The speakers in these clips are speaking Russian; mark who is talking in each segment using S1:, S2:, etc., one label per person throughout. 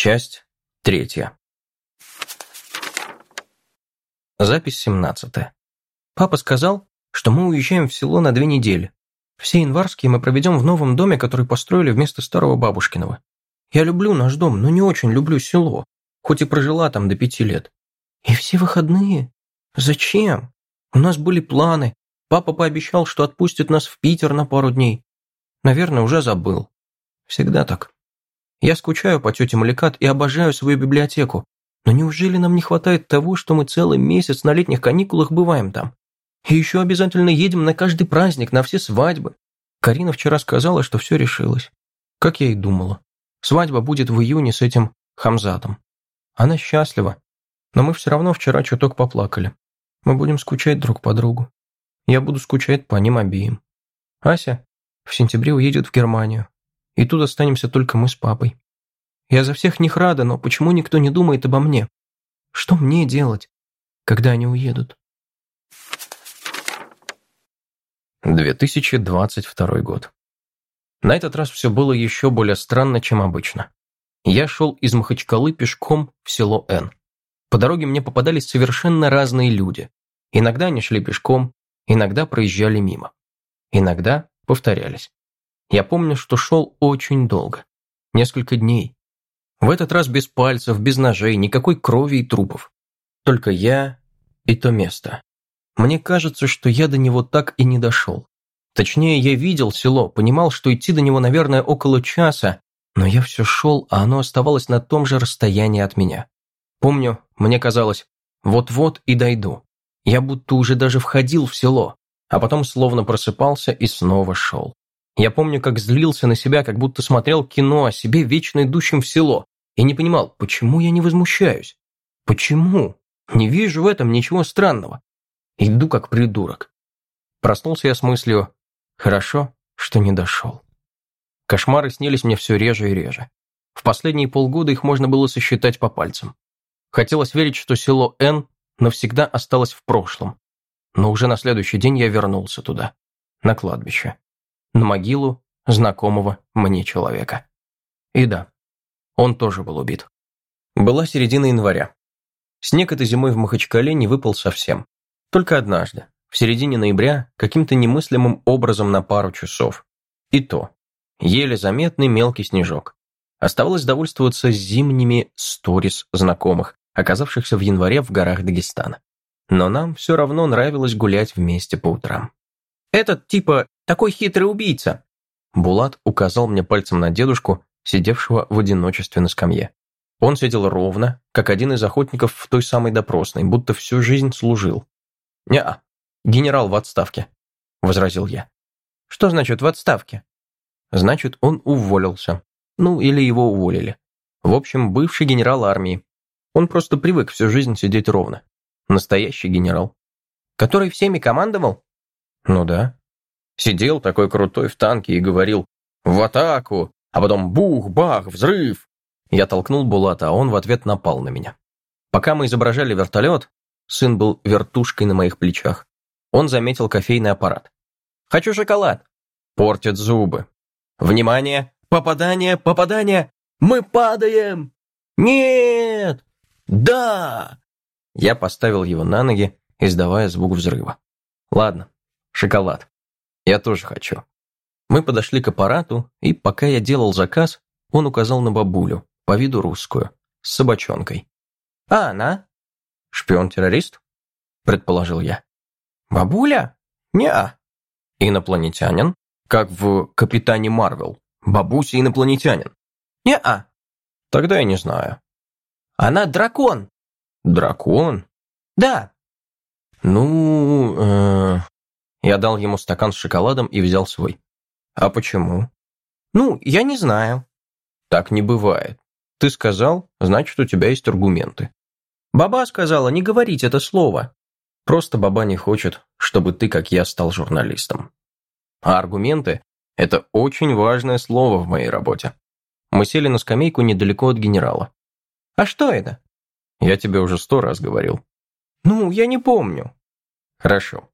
S1: Часть третья. Запись семнадцатая. Папа сказал, что мы уезжаем в село на две недели. Все январские мы проведем в новом доме, который построили вместо старого бабушкиного. Я люблю наш дом, но не очень люблю село, хоть и прожила там до пяти лет. И все выходные? Зачем? У нас были планы. Папа пообещал, что отпустит нас в Питер на пару дней. Наверное, уже забыл. Всегда так. Я скучаю по тете Маликат и обожаю свою библиотеку. Но неужели нам не хватает того, что мы целый месяц на летних каникулах бываем там? И еще обязательно едем на каждый праздник, на все свадьбы. Карина вчера сказала, что все решилось. Как я и думала. Свадьба будет в июне с этим Хамзатом. Она счастлива. Но мы все равно вчера чуток поплакали. Мы будем скучать друг по другу. Я буду скучать по ним обеим. Ася в сентябре уедет в Германию. И тут останемся только мы с папой. Я за всех них рада, но почему никто не думает обо мне? Что мне делать, когда они уедут?
S2: 2022 год. На этот раз все было еще более странно, чем обычно. Я шел из Махачкалы пешком в село Н. По дороге мне попадались совершенно разные люди. Иногда они шли пешком, иногда проезжали мимо. Иногда повторялись. Я помню, что шел очень долго. Несколько дней. В этот раз без пальцев, без ножей, никакой крови и трупов. Только я и то место. Мне кажется, что я до него так и не дошел. Точнее, я видел село, понимал, что идти до него, наверное, около часа, но я все шел, а оно оставалось на том же расстоянии от меня. Помню, мне казалось, вот-вот и дойду. Я будто уже даже входил в село, а потом словно просыпался и снова шел. Я помню, как злился на себя, как будто смотрел кино о себе, вечно идущем в село, и не понимал, почему я не возмущаюсь? Почему? Не вижу в этом ничего странного. Иду как придурок. Проснулся я с мыслью «Хорошо, что не дошел». Кошмары снились мне все реже и реже. В последние полгода их можно было сосчитать по пальцам. Хотелось верить, что село Н навсегда осталось в прошлом. Но уже на следующий день я вернулся туда, на кладбище на могилу знакомого мне человека. И да, он тоже был убит. Была середина января. Снег этой зимой в Махачкале не выпал совсем. Только однажды, в середине ноября, каким-то немыслимым образом на пару часов. И то, еле заметный мелкий снежок. Оставалось довольствоваться зимними сторис знакомых, оказавшихся в январе в горах Дагестана. Но нам все равно нравилось гулять вместе по утрам. Этот типа такой хитрый убийца!» Булат указал мне пальцем на дедушку, сидевшего в одиночестве на скамье. Он сидел ровно, как один из охотников в той самой допросной, будто всю жизнь служил. «Не-а, генерал в отставке», — возразил я. «Что значит в отставке?» «Значит, он уволился. Ну, или его уволили. В общем, бывший генерал армии. Он просто привык всю жизнь сидеть ровно. Настоящий генерал. Который всеми командовал? Ну да. Сидел такой крутой в танке и говорил «В атаку!», а потом бух-бах, взрыв. Я толкнул Булата, а он в ответ напал на меня. Пока мы изображали вертолет, сын был вертушкой на моих плечах. Он заметил кофейный аппарат. «Хочу шоколад!» Портит зубы. «Внимание! Попадание! Попадание! Мы падаем!» «Нет! Да!» Я поставил его на ноги, издавая звук взрыва. «Ладно, шоколад. Я тоже хочу. Мы подошли к аппарату, и пока я делал заказ, он указал на бабулю, по виду русскую, с собачонкой. «А она?» «Шпион-террорист?» – предположил я. «Бабуля? Неа». «Инопланетянин?» Как в «Капитане Марвел». Бабуся инопланетянин. «Не-а». Тогда я не знаю. «Она дракон». «Дракон?» «Да». «Ну, э, я дал ему стакан с шоколадом и взял свой. А почему? Ну, я не знаю. Так не бывает. Ты сказал, значит, у тебя есть аргументы. Баба сказала не говорить это слово. Просто баба не хочет, чтобы ты, как я, стал журналистом. А аргументы – это очень важное слово в моей работе. Мы сели на скамейку недалеко от генерала. А что это? Я тебе уже сто раз говорил. Ну, я не помню. Хорошо.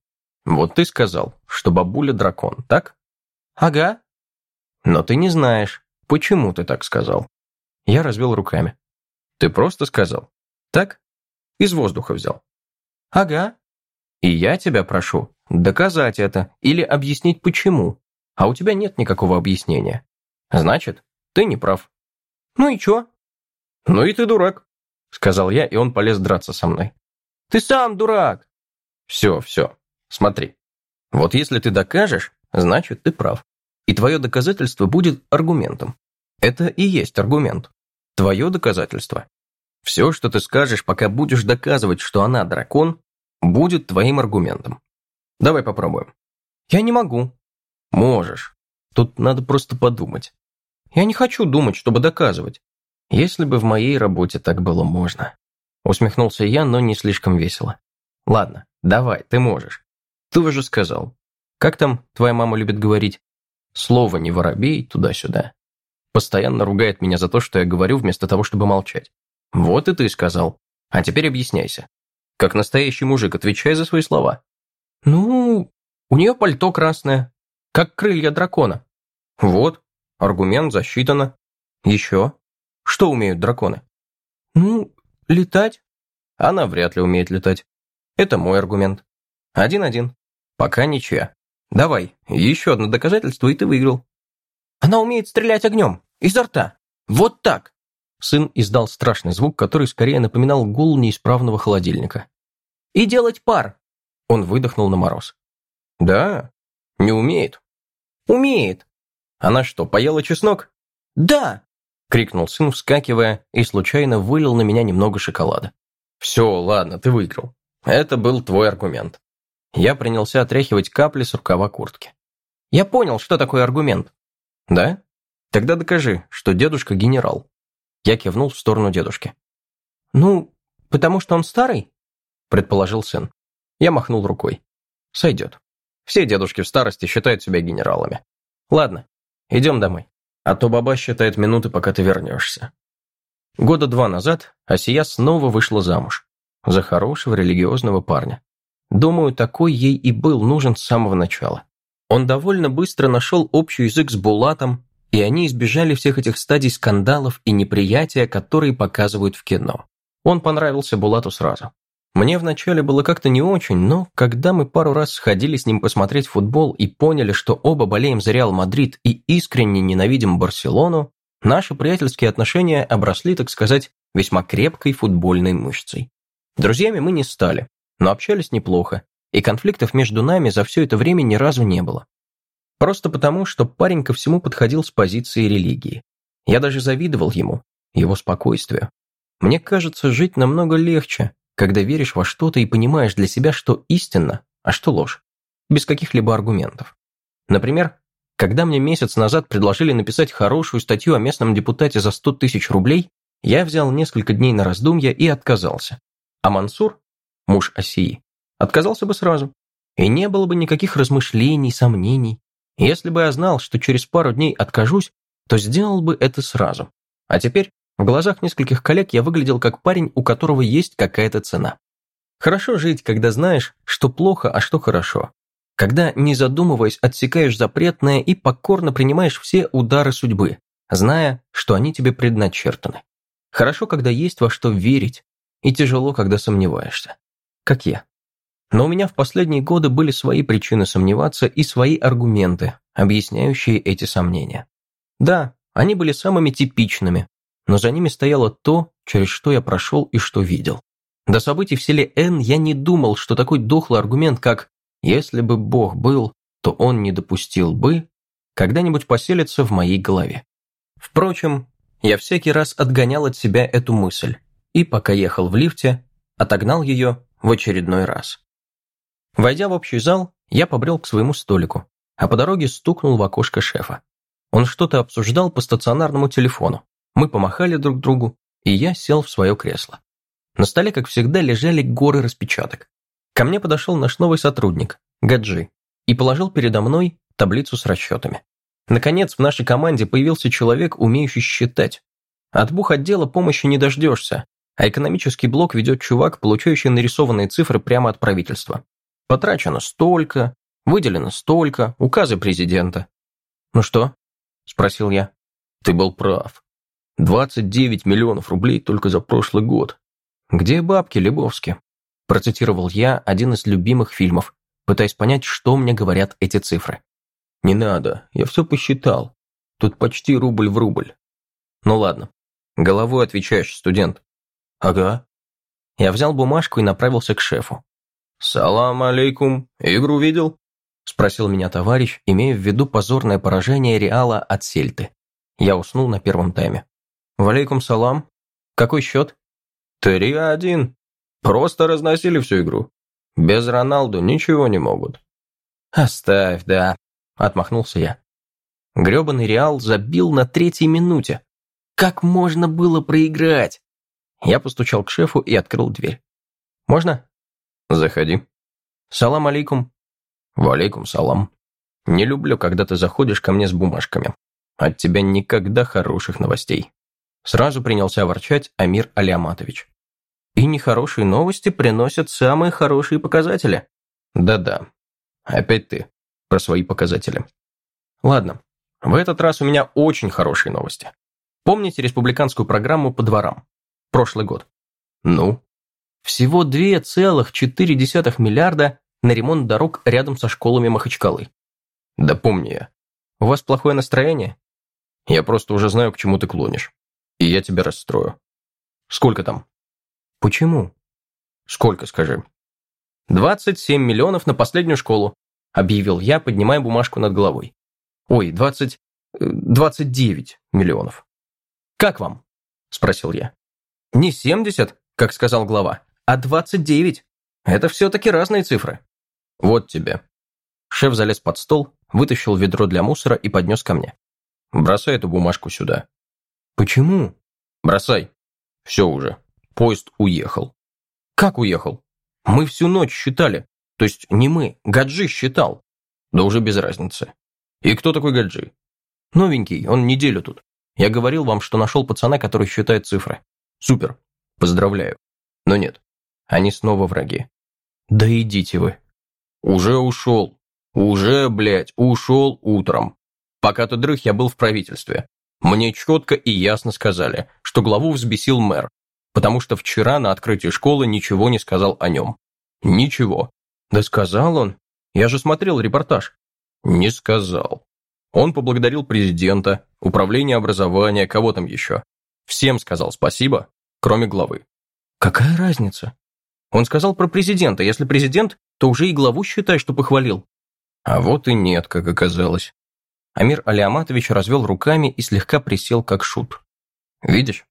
S2: Вот ты сказал, что бабуля дракон, так? Ага. Но ты не знаешь, почему ты так сказал. Я развел руками. Ты просто сказал. Так? Из воздуха взял.
S1: Ага.
S2: И я тебя прошу доказать это или объяснить почему. А у тебя нет никакого объяснения. Значит, ты не прав.
S1: Ну и чё?
S2: Ну и ты дурак, сказал я, и он полез драться со мной.
S1: Ты сам дурак.
S2: Все, все. Смотри. Вот если ты докажешь, значит, ты прав. И твое доказательство будет аргументом. Это и есть аргумент. Твое доказательство. Все, что ты скажешь, пока будешь доказывать, что она дракон, будет твоим аргументом. Давай попробуем.
S1: Я не могу.
S2: Можешь. Тут надо просто подумать.
S1: Я не хочу думать, чтобы доказывать.
S2: Если бы в моей работе так было можно. Усмехнулся я, но не слишком весело. Ладно, давай, ты можешь. Ты уже сказал. Как там твоя мама любит говорить? Слово не воробей туда-сюда. Постоянно ругает меня за то, что я говорю, вместо того, чтобы молчать. Вот и ты сказал. А теперь объясняйся. Как настоящий мужик, отвечай за свои слова.
S1: Ну, у нее пальто красное, как крылья дракона.
S2: Вот, аргумент засчитано. Еще. Что умеют драконы?
S1: Ну, летать.
S2: Она вряд ли умеет летать. Это мой аргумент. Один-один. Пока ничья. Давай, еще одно доказательство, и ты выиграл.
S1: Она умеет стрелять огнем. Изо рта. Вот так.
S2: Сын издал страшный звук, который скорее напоминал гул неисправного холодильника.
S1: И делать пар.
S2: Он выдохнул на мороз. Да? Не умеет?
S1: Умеет.
S2: Она что, поела чеснок?
S1: Да.
S2: Крикнул сын, вскакивая, и случайно вылил на меня немного шоколада. Все, ладно, ты выиграл. Это был твой аргумент. Я принялся отряхивать капли с рукава куртки.
S1: Я понял, что такое аргумент.
S2: Да? Тогда докажи, что дедушка генерал. Я кивнул в сторону дедушки.
S1: Ну, потому что он старый?
S2: Предположил сын. Я махнул рукой. Сойдет. Все дедушки в старости считают себя генералами. Ладно, идем домой. А то баба считает минуты, пока ты вернешься. Года два назад Асия снова вышла замуж. За хорошего религиозного парня. Думаю, такой ей и был нужен с самого начала. Он довольно быстро нашел общий язык с Булатом, и они избежали всех этих стадий скандалов и неприятия, которые показывают в кино. Он понравился Булату сразу. Мне вначале было как-то не очень, но когда мы пару раз сходили с ним посмотреть футбол и поняли, что оба болеем за Реал Мадрид и искренне ненавидим Барселону, наши приятельские отношения обросли, так сказать, весьма крепкой футбольной мышцей. Друзьями мы не стали, но общались неплохо, и конфликтов между нами за все это время ни разу не было. Просто потому, что парень ко всему подходил с позиции религии. Я даже завидовал ему, его спокойствию. Мне кажется, жить намного легче, когда веришь во что-то и понимаешь для себя, что истинно, а что ложь, без каких-либо аргументов. Например, когда мне месяц назад предложили написать хорошую статью о местном депутате за 100 тысяч рублей, я взял несколько дней на раздумья и отказался. А Мансур, муж Осии, отказался бы сразу. И не было бы никаких размышлений, сомнений. Если бы я знал, что через пару дней откажусь, то сделал бы это сразу. А теперь в глазах нескольких коллег я выглядел как парень, у которого есть какая-то цена. Хорошо жить, когда знаешь, что плохо, а что хорошо. Когда, не задумываясь, отсекаешь запретное и покорно принимаешь все удары судьбы, зная, что они тебе предначертаны. Хорошо, когда есть во что верить, и тяжело, когда сомневаешься. Как я. Но у меня в последние годы были свои причины сомневаться и свои аргументы, объясняющие эти сомнения. Да, они были самыми типичными, но за ними стояло то, через что я прошел и что видел. До событий в селе Н я не думал, что такой дохлый аргумент, как «если бы Бог был, то он не допустил бы», когда-нибудь поселится в моей голове. Впрочем, я всякий раз отгонял от себя эту мысль, и, пока ехал в лифте, отогнал ее в очередной раз. Войдя в общий зал, я побрел к своему столику, а по дороге стукнул в окошко шефа. Он что-то обсуждал по стационарному телефону. Мы помахали друг другу, и я сел в свое кресло. На столе, как всегда, лежали горы распечаток. Ко мне подошел наш новый сотрудник, Гаджи, и положил передо мной таблицу с расчетами. Наконец, в нашей команде появился человек, умеющий считать. От бух отдела помощи не дождешься, а экономический блок ведет чувак, получающий нарисованные цифры прямо от правительства. Потрачено столько, выделено столько, указы президента. «Ну что?» – спросил я. «Ты был прав», 29 миллионов рублей только за прошлый год. Где бабки, Лебовски? Процитировал я один из любимых фильмов, пытаясь понять, что мне говорят эти цифры. Не надо, я все посчитал. Тут почти рубль в рубль. Ну ладно. Головой отвечаешь, студент. Ага. Я взял бумажку и направился к шефу. «Салам алейкум. Игру видел?» Спросил меня товарищ, имея в виду позорное поражение Реала от Сельты. Я уснул на первом тайме. «Валейкум салам. Какой счет?» «Три-один. Просто разносили всю игру. Без Роналду ничего не могут». «Оставь, да», — отмахнулся я. Грёбаный Реал забил на третьей минуте. Как можно было проиграть? Я постучал к шефу и открыл дверь. «Можно?» «Заходи». «Салам алейкум». «Валейкум салам». «Не люблю, когда ты заходишь ко мне с бумажками. От тебя никогда хороших новостей». Сразу принялся ворчать Амир Алиаматович. «И нехорошие новости приносят самые хорошие показатели». «Да-да. Опять ты. Про свои показатели». «Ладно. В этот раз у меня очень хорошие новости. Помните республиканскую программу по дворам? Прошлый год. Ну? Всего 2,4 миллиарда на ремонт дорог рядом со школами Махачкалы. Да помню я. У вас плохое настроение? Я просто уже знаю, к чему ты клонишь. И я тебя расстрою. Сколько там? Почему? Сколько, скажи? 27 миллионов на последнюю школу, объявил я, поднимая бумажку над головой. Ой, 20... 29 э, миллионов. «Как вам?» – спросил я. «Не 70, как сказал глава, а 29. Это все-таки разные цифры». «Вот тебе». Шеф залез под стол, вытащил ведро для мусора и поднес ко мне. «Бросай эту бумажку сюда». «Почему?» «Бросай. Все уже. Поезд уехал». «Как уехал? Мы всю ночь считали. То есть не мы, Гаджи считал». «Да уже без разницы. И кто такой Гаджи?» «Новенький, он неделю тут. Я говорил вам, что нашел пацана, который считает цифры. Супер. Поздравляю. Но нет. Они снова враги. Да идите вы. Уже ушел. Уже, блядь, ушел утром. Пока ты дрых, я был в правительстве. Мне четко и ясно сказали, что главу взбесил мэр, потому что вчера на открытии школы ничего не сказал о нем. Ничего. Да сказал он. Я же смотрел репортаж. Не сказал. Он поблагодарил президента, управление образования, кого там еще. Всем сказал спасибо, кроме главы. Какая разница? Он сказал про президента. Если президент, то уже и главу считай, что похвалил. А вот и нет, как оказалось. Амир Алиаматович развел руками и слегка присел, как шут. Видишь,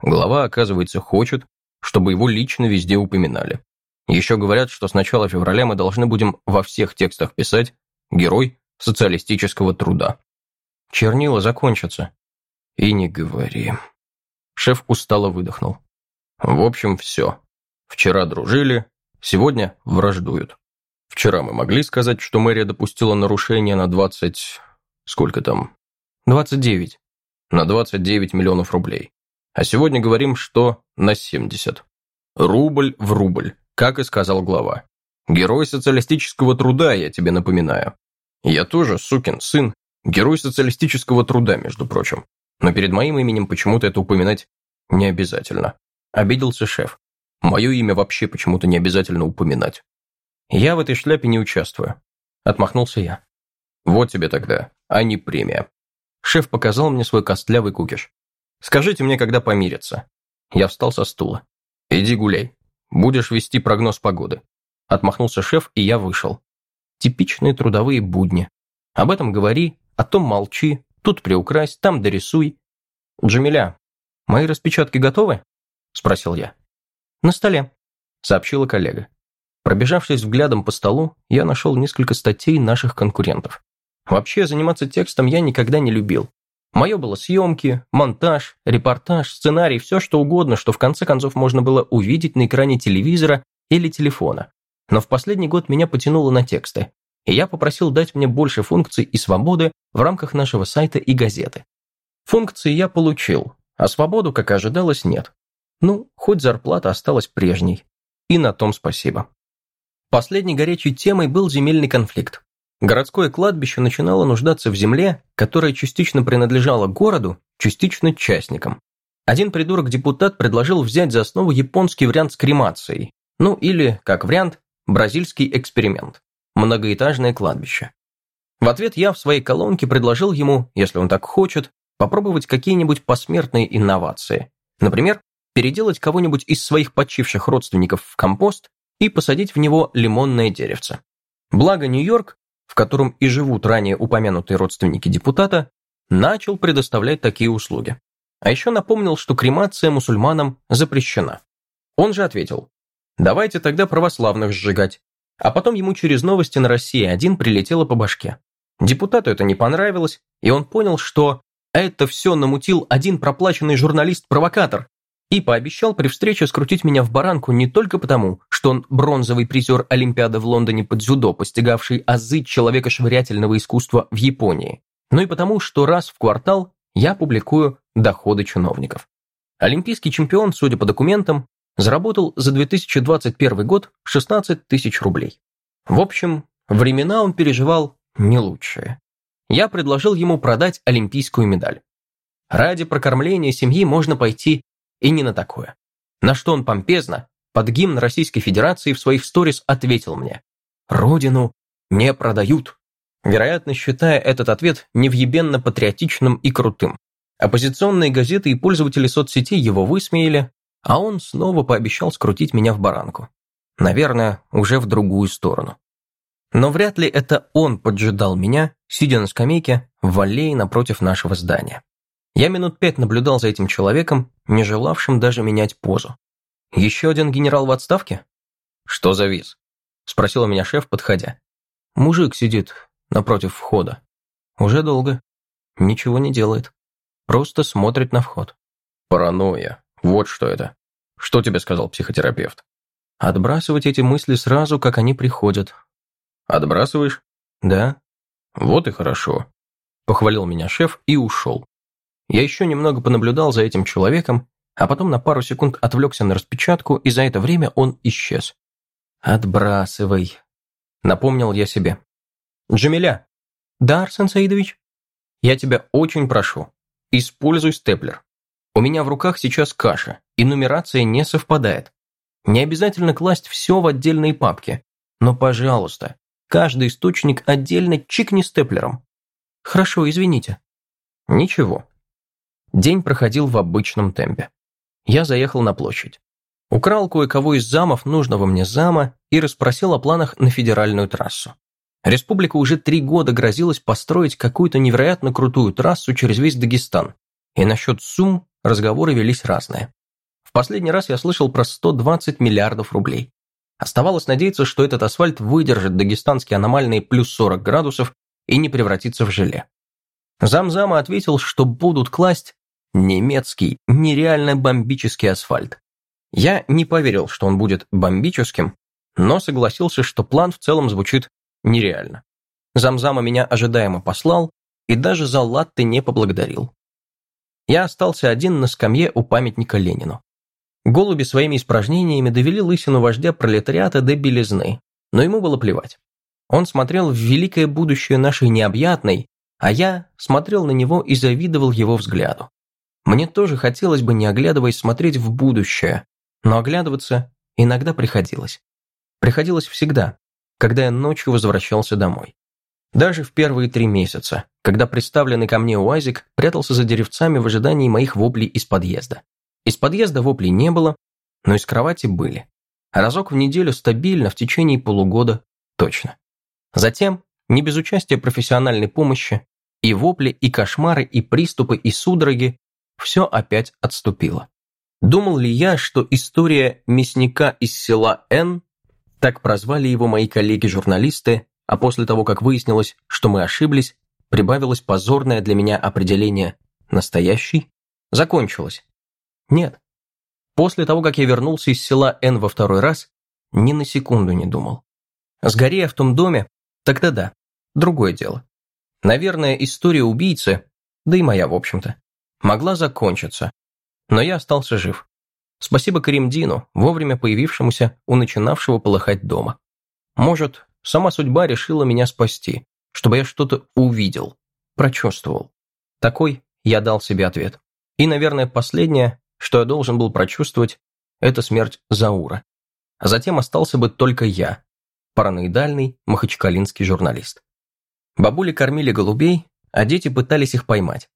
S2: глава, оказывается, хочет, чтобы его лично везде упоминали. Еще говорят, что с начала февраля мы должны будем во всех текстах писать «Герой социалистического труда. Чернила закончатся. И не говори. Шеф устало выдохнул. В общем, все. Вчера дружили, сегодня враждуют. Вчера мы могли сказать, что мэрия допустила нарушение на 20... Сколько там? 29. На 29 миллионов рублей. А сегодня говорим, что на 70. Рубль в рубль, как и сказал глава. Герой социалистического труда, я тебе напоминаю. Я тоже сукин сын, герой социалистического труда, между прочим. Но перед моим именем почему-то это упоминать не обязательно. Обиделся шеф. Мое имя вообще почему-то не обязательно упоминать. Я в этой шляпе не участвую. Отмахнулся я. Вот тебе тогда, а не премия. Шеф показал мне свой костлявый кукиш. Скажите мне, когда помирятся. Я встал со стула. Иди гуляй. Будешь вести прогноз погоды. Отмахнулся шеф, и я вышел. Типичные трудовые будни. Об этом говори, о том молчи, тут приукрась, там дорисуй. «Джамиля, мои распечатки готовы?» – спросил я. «На столе», – сообщила коллега. Пробежавшись взглядом по столу, я нашел несколько статей наших конкурентов. Вообще, заниматься текстом я никогда не любил. Мое было съемки, монтаж, репортаж, сценарий, все что угодно, что в конце концов можно было увидеть на экране телевизора или телефона. Но в последний год меня потянуло на тексты, и я попросил дать мне больше функций и свободы в рамках нашего сайта и газеты. Функции я получил, а свободу, как ожидалось, нет. Ну, хоть зарплата осталась прежней. И на том спасибо. Последней горячей темой был земельный конфликт. Городское кладбище начинало нуждаться в земле, которая частично принадлежала городу, частично частникам. Один придурок-депутат предложил взять за основу японский вариант с кремацией, ну или, как вариант, бразильский эксперимент – многоэтажное кладбище. В ответ я в своей колонке предложил ему, если он так хочет, попробовать какие-нибудь посмертные инновации. Например, переделать кого-нибудь из своих почивших родственников в компост и посадить в него лимонное деревце. Благо Нью-Йорк, в котором и живут ранее упомянутые родственники депутата, начал предоставлять такие услуги. А еще напомнил, что кремация мусульманам запрещена. Он же ответил, давайте тогда православных сжигать. А потом ему через новости на России один прилетело по башке. Депутату это не понравилось, и он понял, что это все намутил один проплаченный журналист-провокатор и пообещал при встрече скрутить меня в баранку не только потому, что он бронзовый призер Олимпиады в Лондоне под дзюдо, постигавший азы человека-швырятельного искусства в Японии, но и потому, что раз в квартал я публикую доходы чиновников. Олимпийский чемпион, судя по документам, заработал за 2021 год 16 тысяч рублей. В общем, времена он переживал не лучшие. Я предложил ему продать олимпийскую медаль. Ради прокормления семьи можно пойти и не на такое. На что он помпезно, под гимн Российской Федерации в своих сторис ответил мне «Родину не продают», вероятно, считая этот ответ невъебенно патриотичным и крутым. Оппозиционные газеты и пользователи соцсетей его высмеяли, а он снова пообещал скрутить меня в баранку. Наверное, уже в другую сторону. Но вряд ли это он поджидал меня, сидя на скамейке в аллее напротив нашего здания. Я минут пять наблюдал за этим человеком, не желавшим даже менять позу. «Еще один генерал в отставке?» «Что за виз?» – спросил меня шеф, подходя. «Мужик сидит напротив входа. Уже долго. Ничего не делает. Просто смотрит на вход». «Паранойя. Вот что это. Что тебе сказал психотерапевт?» «Отбрасывать эти мысли сразу, как они приходят». «Отбрасываешь?» «Да». «Вот и хорошо», – похвалил меня шеф и ушел. Я еще немного понаблюдал за этим человеком, а потом на пару секунд отвлекся на распечатку, и за это время он исчез. «Отбрасывай», — напомнил я себе. «Джамиля». «Да, Арсен Саидович?» «Я тебя очень прошу, используй степлер. У меня в руках сейчас каша, и нумерация не совпадает. Не обязательно класть все в отдельные папки, но, пожалуйста, каждый источник отдельно чикни степлером». «Хорошо, извините». «Ничего, День проходил в обычном темпе. Я заехал на площадь. Украл кое-кого из замов нужного мне зама и расспросил о планах на федеральную трассу. Республика уже три года грозилась построить какую-то невероятно крутую трассу через весь Дагестан. И насчет сумм разговоры велись разные. В последний раз я слышал про 120 миллиардов рублей. Оставалось надеяться, что этот асфальт выдержит дагестанские аномальные плюс 40 градусов и не превратится в желе. Замзама ответил, что будут класть Немецкий, нереально бомбический асфальт. Я не поверил, что он будет бомбическим, но согласился, что план в целом звучит нереально. Замзама меня ожидаемо послал и даже за латты не поблагодарил. Я остался один на скамье у памятника Ленину. Голуби своими испражнениями довели лысину вождя пролетариата до белизны, но ему было плевать. Он смотрел в великое будущее нашей необъятной, а я смотрел на него и завидовал его взгляду. Мне тоже хотелось бы, не оглядываясь, смотреть в будущее, но оглядываться иногда приходилось. Приходилось всегда, когда я ночью возвращался домой. Даже в первые три месяца, когда представленный ко мне УАЗик прятался за деревцами в ожидании моих воплей из подъезда. Из подъезда воплей не было, но из кровати были. Разок в неделю стабильно в течение полугода точно. Затем, не без участия профессиональной помощи, и вопли, и кошмары, и приступы, и судороги все опять отступило. Думал ли я, что история мясника из села Н, так прозвали его мои коллеги-журналисты, а после того, как выяснилось, что мы ошиблись, прибавилось позорное для меня определение «настоящий», закончилось? Нет. После того, как я вернулся из села Н во второй раз, ни на секунду не думал. Сгоря в том доме, тогда да, другое дело. Наверное, история убийцы, да и моя, в общем-то, могла закончиться. Но я остался жив. Спасибо Каримдину, вовремя появившемуся у начинавшего полыхать дома. Может, сама судьба решила меня спасти, чтобы я что-то увидел, прочувствовал. Такой я дал себе ответ. И, наверное, последнее, что я должен был прочувствовать, это смерть Заура. А затем остался бы только я, параноидальный махачкалинский журналист. Бабули кормили голубей, а дети пытались их поймать.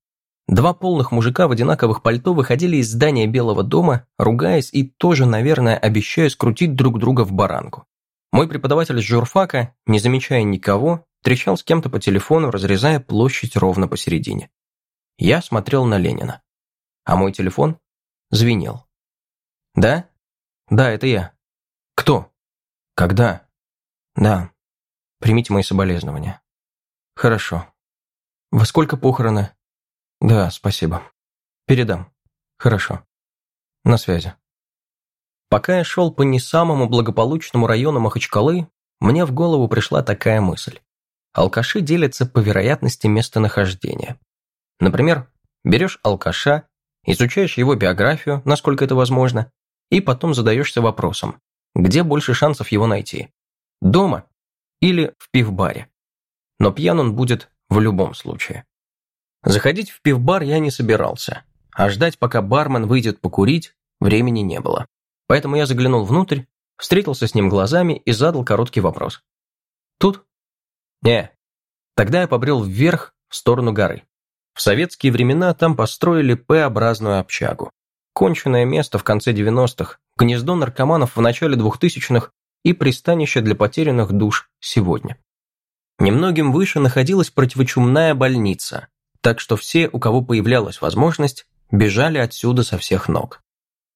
S2: Два полных мужика в одинаковых пальто выходили из здания Белого дома, ругаясь и тоже, наверное, обещая скрутить друг друга в баранку. Мой преподаватель с журфака, не замечая никого, трещал с кем-то по телефону, разрезая площадь ровно посередине. Я смотрел на Ленина. А мой телефон звенел. «Да? Да, это я. Кто? Когда? Да. Примите мои соболезнования. Хорошо. Во сколько похороны? Да, спасибо. Передам. Хорошо. На связи. Пока я шел по не самому благополучному району Махачкалы, мне в голову пришла такая мысль. Алкаши делятся по вероятности местонахождения. Например, берешь алкаша, изучаешь его биографию, насколько это возможно, и потом задаешься вопросом, где больше шансов его найти? Дома или в пивбаре? Но пьян он будет в любом случае. Заходить в пивбар я не собирался, а ждать, пока бармен выйдет покурить, времени не было. Поэтому я заглянул внутрь, встретился с ним глазами и задал короткий вопрос. «Тут?» «Не». Тогда я побрел вверх, в сторону горы. В советские времена там построили П-образную общагу. Конченное место в конце 90-х, гнездо наркоманов в начале 2000-х и пристанище для потерянных душ сегодня. Немногим выше находилась противочумная больница, так что все, у кого появлялась возможность, бежали отсюда со всех ног.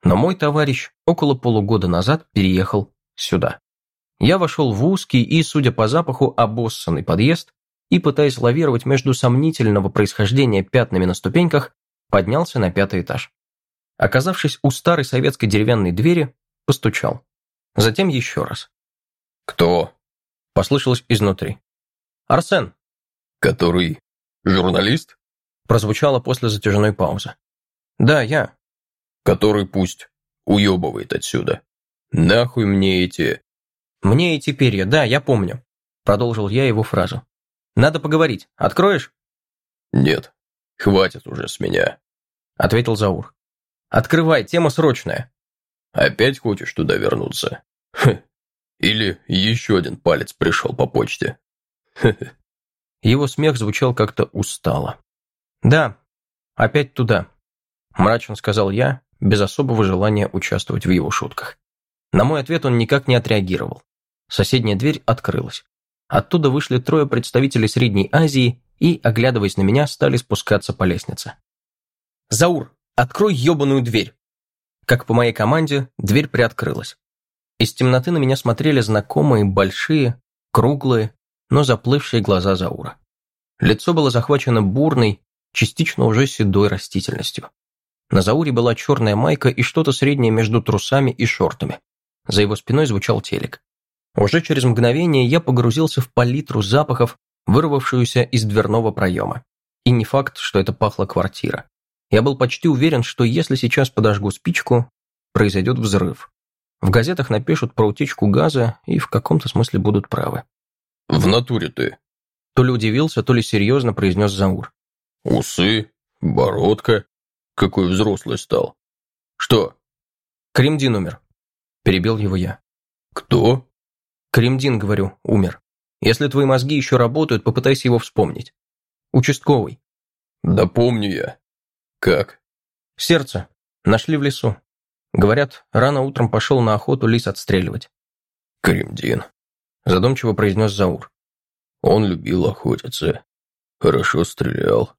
S2: Но мой товарищ около полугода назад переехал сюда. Я вошел в узкий и, судя по запаху, обоссанный подъезд и, пытаясь лавировать между сомнительного происхождения пятнами на ступеньках, поднялся на пятый этаж. Оказавшись у старой советской деревянной двери, постучал. Затем еще раз.
S3: «Кто?»
S2: – послышалось изнутри. «Арсен».
S3: «Который журналист?»
S2: – прозвучало после затяжной паузы. «Да, я
S3: который пусть уебывает отсюда. Нахуй мне эти...
S2: Мне эти перья, да, я помню. Продолжил я его фразу. Надо поговорить. Откроешь?
S3: Нет, хватит уже с меня.
S2: Ответил Заур. Открывай, тема срочная.
S3: Опять хочешь туда вернуться? Хм. Или еще один палец пришел по почте?
S2: Его смех звучал как-то устало. Да, опять туда. Мрачно сказал я, без особого желания участвовать в его шутках. На мой ответ он никак не отреагировал. Соседняя дверь открылась. Оттуда вышли трое представителей Средней Азии и, оглядываясь на меня, стали спускаться по лестнице. «Заур, открой ебаную дверь!» Как по моей команде, дверь приоткрылась. Из темноты на меня смотрели знакомые, большие, круглые, но заплывшие глаза Заура. Лицо было захвачено бурной, частично уже седой растительностью. На Зауре была черная майка и что-то среднее между трусами и шортами. За его спиной звучал телек. Уже через мгновение я погрузился в палитру запахов, вырвавшуюся из дверного проема. И не факт, что это пахла квартира. Я был почти уверен, что если сейчас подожгу спичку, произойдет взрыв. В газетах напишут про утечку газа и в каком-то смысле будут правы.
S3: «В натуре ты?»
S2: То ли удивился, то ли серьезно произнес Заур.
S3: «Усы, бородка, какой взрослый стал. Что?
S2: Кремдин умер. Перебил его я.
S3: Кто?
S2: Кремдин, говорю, умер. Если твои мозги еще работают, попытайся его вспомнить. Участковый.
S3: Да помню я. Как?
S2: Сердце. Нашли в лесу. Говорят, рано утром пошел на охоту лис отстреливать.
S3: Кремдин.
S2: Задумчиво произнес Заур.
S3: Он любил охотиться. Хорошо стрелял.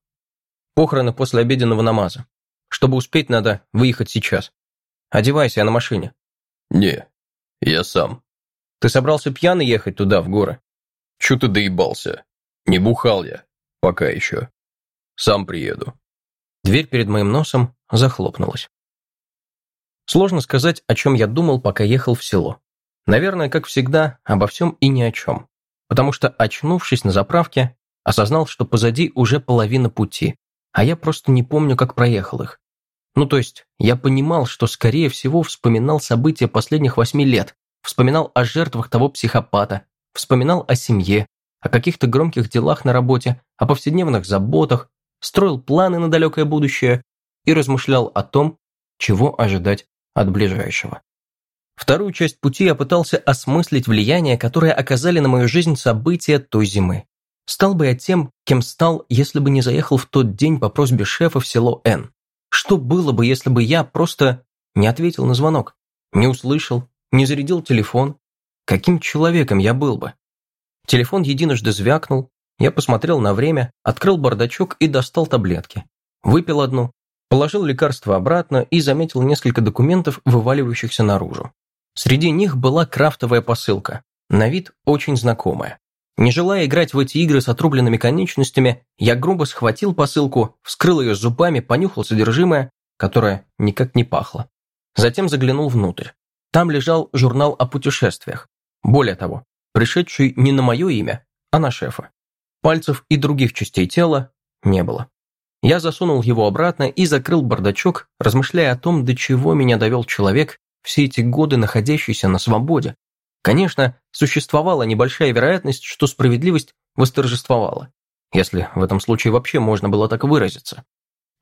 S2: Похороны после обеденного намаза. Чтобы успеть, надо выехать сейчас. Одевайся, я на машине».
S3: «Не, я сам».
S2: «Ты собрался пьяный ехать туда, в горы?»
S3: «Чё ты доебался? Не бухал я. Пока еще. Сам приеду».
S2: Дверь перед моим носом захлопнулась. Сложно сказать, о чем я думал, пока ехал в село. Наверное, как всегда, обо всем и ни о чем. Потому что, очнувшись на заправке, осознал, что позади уже половина пути, а я просто не помню, как проехал их. Ну, то есть, я понимал, что, скорее всего, вспоминал события последних восьми лет, вспоминал о жертвах того психопата, вспоминал о семье, о каких-то громких делах на работе, о повседневных заботах, строил планы на далекое будущее и размышлял о том, чего ожидать от ближайшего. Вторую часть пути я пытался осмыслить влияние, которое оказали на мою жизнь события той зимы. Стал бы я тем, кем стал, если бы не заехал в тот день по просьбе шефа в село Н. Что было бы, если бы я просто не ответил на звонок, не услышал, не зарядил телефон? Каким человеком я был бы? Телефон единожды звякнул, я посмотрел на время, открыл бардачок и достал таблетки. Выпил одну, положил лекарство обратно и заметил несколько документов, вываливающихся наружу. Среди них была крафтовая посылка, на вид очень знакомая. Не желая играть в эти игры с отрубленными конечностями, я грубо схватил посылку, вскрыл ее зубами, понюхал содержимое, которое никак не пахло. Затем заглянул внутрь. Там лежал журнал о путешествиях. Более того, пришедший не на мое имя, а на шефа. Пальцев и других частей тела не было. Я засунул его обратно и закрыл бардачок, размышляя о том, до чего меня довел человек, все эти годы находящийся на свободе. Конечно, существовала небольшая вероятность, что справедливость восторжествовала, если в этом случае вообще можно было так выразиться.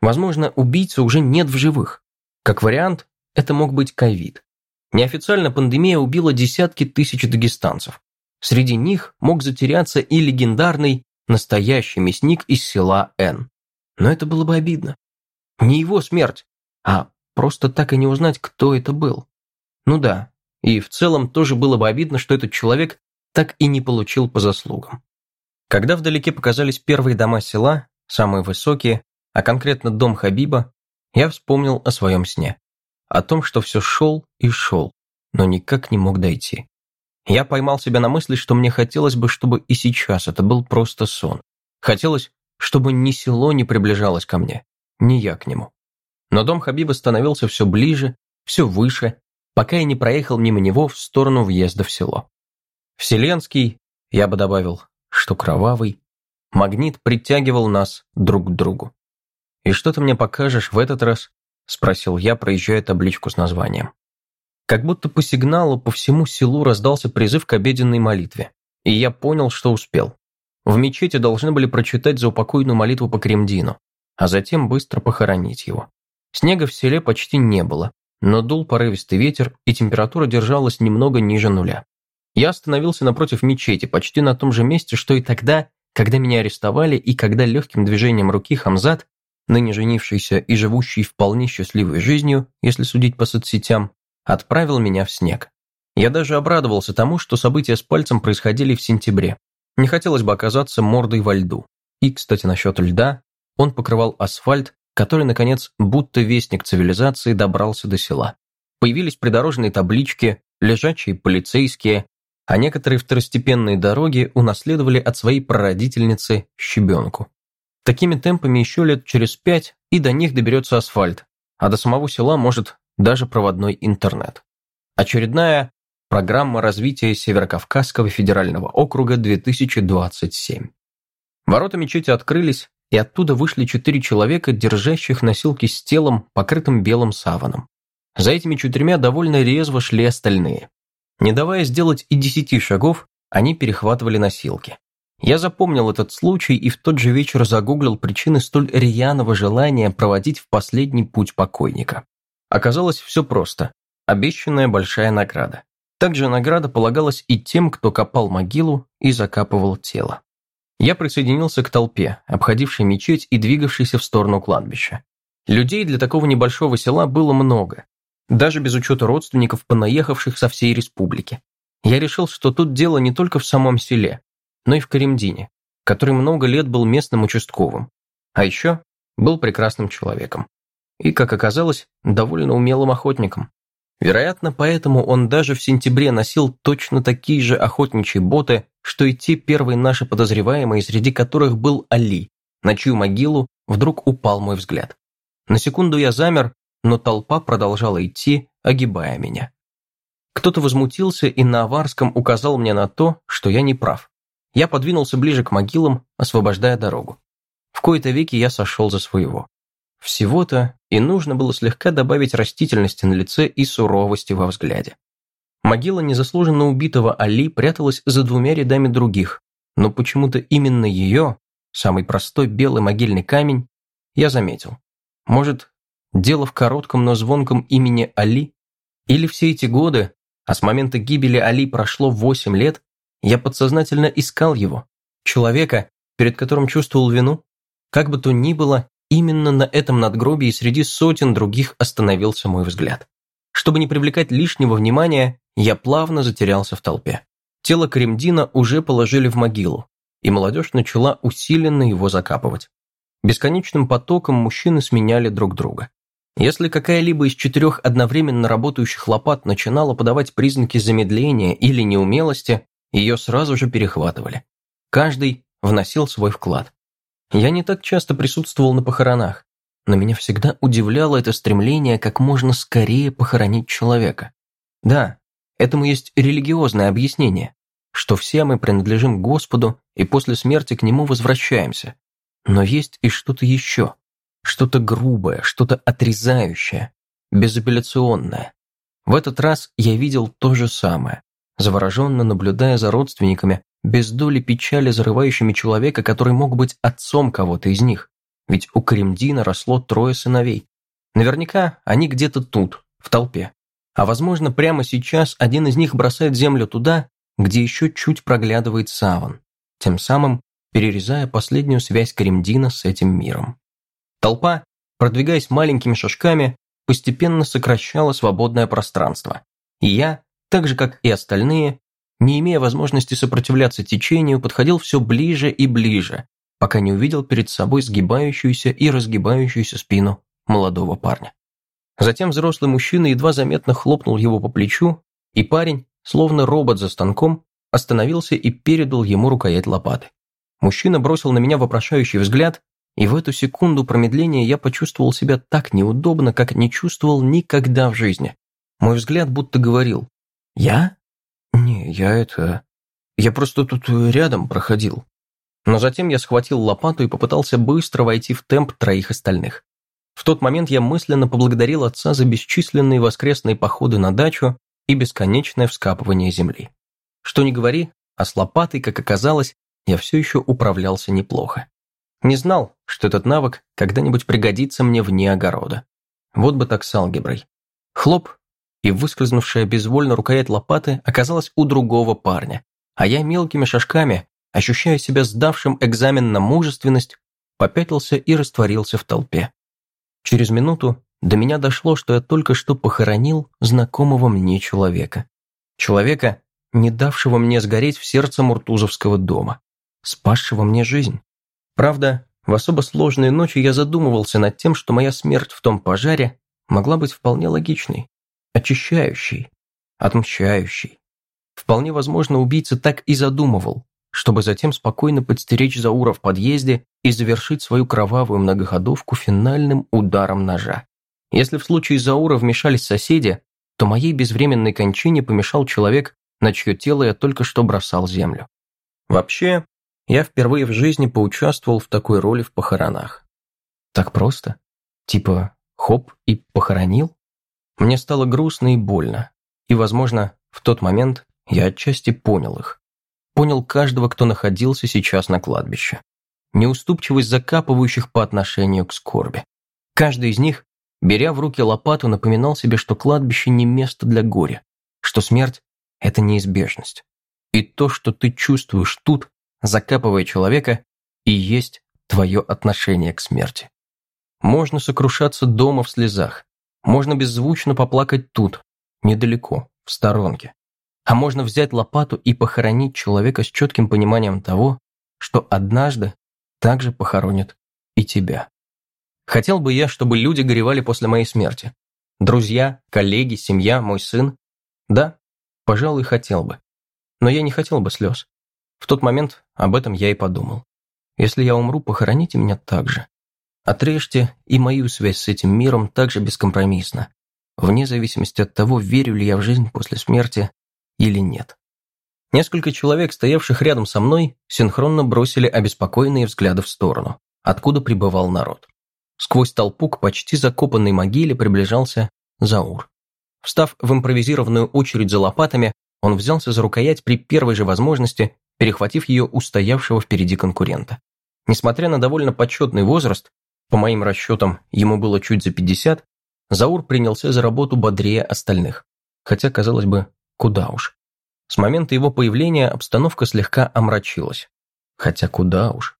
S2: Возможно, убийцы уже нет в живых. Как вариант, это мог быть ковид. Неофициально пандемия убила десятки тысяч дагестанцев. Среди них мог затеряться и легендарный настоящий мясник из села Н. Но это было бы обидно. Не его смерть, а просто так и не узнать, кто это был. Ну да, и в целом тоже было бы обидно, что этот человек так и не получил по заслугам. Когда вдалеке показались первые дома села, самые высокие, а конкретно дом Хабиба, я вспомнил о своем сне. О том, что все шел и шел, но никак не мог дойти. Я поймал себя на мысли, что мне хотелось бы, чтобы и сейчас это был просто сон. Хотелось, чтобы ни село не приближалось ко мне, ни я к нему. Но дом Хабиба становился все ближе, все выше, пока я не проехал мимо него в сторону въезда в село. Вселенский, я бы добавил, что кровавый, магнит притягивал нас друг к другу. «И что ты мне покажешь в этот раз?» – спросил я, проезжая табличку с названием. Как будто по сигналу по всему селу раздался призыв к обеденной молитве, и я понял, что успел. В мечети должны были прочитать заупокойную молитву по Кремдину, а затем быстро похоронить его. Снега в селе почти не было, но дул порывистый ветер, и температура держалась немного ниже нуля. Я остановился напротив мечети, почти на том же месте, что и тогда, когда меня арестовали и когда легким движением руки Хамзат, ныне женившийся и живущий вполне счастливой жизнью, если судить по соцсетям, отправил меня в снег. Я даже обрадовался тому, что события с пальцем происходили в сентябре. Не хотелось бы оказаться мордой во льду. И, кстати, насчет льда, он покрывал асфальт, который, наконец, будто вестник цивилизации добрался до села. Появились придорожные таблички, лежачие полицейские, а некоторые второстепенные дороги унаследовали от своей прародительницы щебенку. Такими темпами еще лет через пять и до них доберется асфальт, а до самого села может даже проводной интернет. Очередная программа развития Северокавказского федерального округа 2027. Ворота мечети открылись, и оттуда вышли четыре человека, держащих носилки с телом, покрытым белым саваном. За этими четырьмя довольно резво шли остальные. Не давая сделать и десяти шагов, они перехватывали носилки. Я запомнил этот случай и в тот же вечер загуглил причины столь рьяного желания проводить в последний путь покойника. Оказалось все просто. Обещанная большая награда. Также награда полагалась и тем, кто копал могилу и закапывал тело. Я присоединился к толпе, обходившей мечеть и двигавшейся в сторону кладбища. Людей для такого небольшого села было много, даже без учета родственников, понаехавших со всей республики. Я решил, что тут дело не только в самом селе, но и в Каримдине, который много лет был местным участковым, а еще был прекрасным человеком. И, как оказалось, довольно умелым охотником. Вероятно, поэтому он даже в сентябре носил точно такие же охотничьи боты, что и те первые наши подозреваемые, среди которых был Али, на чью могилу вдруг упал мой взгляд. На секунду я замер, но толпа продолжала идти, огибая меня. Кто-то возмутился и на аварском указал мне на то, что я не прав. Я подвинулся ближе к могилам, освобождая дорогу. В кои-то веки я сошел за своего. Всего-то и нужно было слегка добавить растительности на лице и суровости во взгляде. Могила незаслуженно убитого Али пряталась за двумя рядами других, но почему-то именно ее, самый простой белый могильный камень, я заметил. Может,
S1: Дело в коротком, но звонком имени Али? Или все эти годы, а с момента гибели Али прошло 8 лет, я подсознательно искал его, человека, перед которым чувствовал вину? Как бы то ни было, именно на этом надгробии среди сотен других остановился мой взгляд. Чтобы не привлекать лишнего внимания, я плавно затерялся в толпе. Тело Кремдина уже положили в могилу, и молодежь начала усиленно его закапывать. Бесконечным потоком мужчины сменяли друг друга. Если какая-либо из четырех одновременно работающих лопат начинала подавать признаки замедления или неумелости, ее сразу же перехватывали. Каждый вносил свой вклад. Я не так часто присутствовал на похоронах, но меня всегда удивляло это стремление как можно скорее похоронить человека. Да, этому есть религиозное объяснение, что все мы принадлежим Господу и после смерти к Нему возвращаемся. Но есть и что-то еще, что-то грубое, что-то отрезающее, безапелляционное. В этот раз я видел то же самое, завороженно наблюдая за родственниками, без доли печали зарывающими человека, который мог быть отцом кого-то из них. Ведь у Кремдина росло трое сыновей. Наверняка они где-то тут, в толпе. А возможно, прямо сейчас один из них бросает землю туда, где еще чуть проглядывает саван, тем самым перерезая последнюю связь Кремдина с этим миром. Толпа, продвигаясь маленькими шажками, постепенно сокращала свободное пространство. И я, так же как и остальные, не имея возможности сопротивляться течению, подходил все ближе и ближе, пока не увидел перед собой сгибающуюся и разгибающуюся спину молодого парня. Затем взрослый мужчина едва заметно хлопнул его по плечу, и парень, словно робот за станком, остановился и передал ему рукоять лопаты. Мужчина бросил на меня вопрошающий взгляд, и в эту секунду промедления я почувствовал себя так неудобно, как не чувствовал никогда в жизни. Мой взгляд будто говорил «Я? Не, я это... Я просто тут рядом проходил». Но затем я схватил лопату и попытался быстро войти в темп троих остальных. В тот момент я мысленно поблагодарил отца за бесчисленные воскресные походы на дачу и бесконечное вскапывание земли. Что ни говори, а с лопатой, как оказалось, я все еще управлялся неплохо. Не знал, что этот навык когда-нибудь пригодится мне вне огорода. Вот бы так с алгеброй. Хлоп, и выскользнувшая безвольно рукоять лопаты оказалась у другого парня, а я мелкими шажками, ощущая себя сдавшим экзамен на мужественность, попятился и растворился в толпе. Через минуту до меня дошло, что я только что похоронил знакомого мне человека. Человека, не давшего мне сгореть в сердце Муртузовского дома, спасшего мне жизнь. Правда, в особо сложные ночи я задумывался над тем, что моя смерть в том пожаре могла быть вполне логичной, очищающей, отмщающей. Вполне возможно, убийца так и задумывал, чтобы затем спокойно подстеречь Заура в подъезде и завершить свою кровавую многоходовку финальным ударом ножа. Если в случае Заура вмешались соседи, то моей безвременной кончине помешал человек, на чье тело я только что бросал землю. Вообще, я впервые в жизни поучаствовал в такой роли в похоронах. Так просто? Типа, хоп, и похоронил? Мне стало грустно и больно. И, возможно, в тот момент я отчасти понял их. Понял каждого, кто находился сейчас на кладбище. Неуступчивость закапывающих по отношению к скорби. Каждый из них, беря в руки лопату, напоминал себе, что кладбище не место для горя, что смерть – это неизбежность. И то, что ты чувствуешь тут, закапывая человека, и есть твое отношение к смерти. Можно сокрушаться дома в слезах, можно беззвучно поплакать тут, недалеко, в сторонке. А можно взять лопату и похоронить человека с четким пониманием того, что однажды также похоронят и тебя. Хотел бы я, чтобы люди горевали после моей смерти. Друзья, коллеги, семья, мой сын. Да, пожалуй, хотел бы. Но я не хотел бы слез. В тот момент об этом я и подумал. Если я умру, похороните меня так же. Отрежьте и мою связь с этим миром также бескомпромиссно, вне зависимости от того, верю ли я в жизнь после смерти или нет. Несколько человек, стоявших рядом со мной, синхронно бросили обеспокоенные взгляды в сторону, откуда прибывал народ. Сквозь толпу к почти закопанной могиле приближался Заур. Встав в импровизированную очередь за лопатами, он взялся за рукоять при первой же возможности перехватив ее у стоявшего впереди конкурента. Несмотря на довольно почетный возраст,
S2: по моим расчетам, ему было чуть за 50, Заур принялся за работу бодрее остальных. Хотя, казалось бы, куда уж. С момента его появления обстановка слегка омрачилась. Хотя куда уж.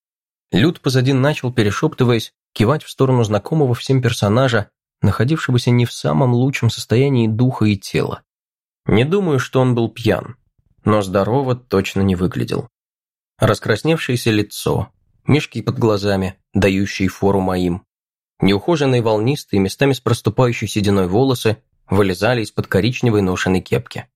S2: Люд позади начал, перешептываясь, кивать в сторону знакомого всем персонажа, находившегося не в самом лучшем состоянии духа и тела. Не думаю, что он был пьян, но здорово точно не выглядел. Раскрасневшееся лицо, мешки под глазами, дающие фору моим. Неухоженные волнистые, местами с проступающей сединой волосы вылезали из-под коричневой ношеной кепки.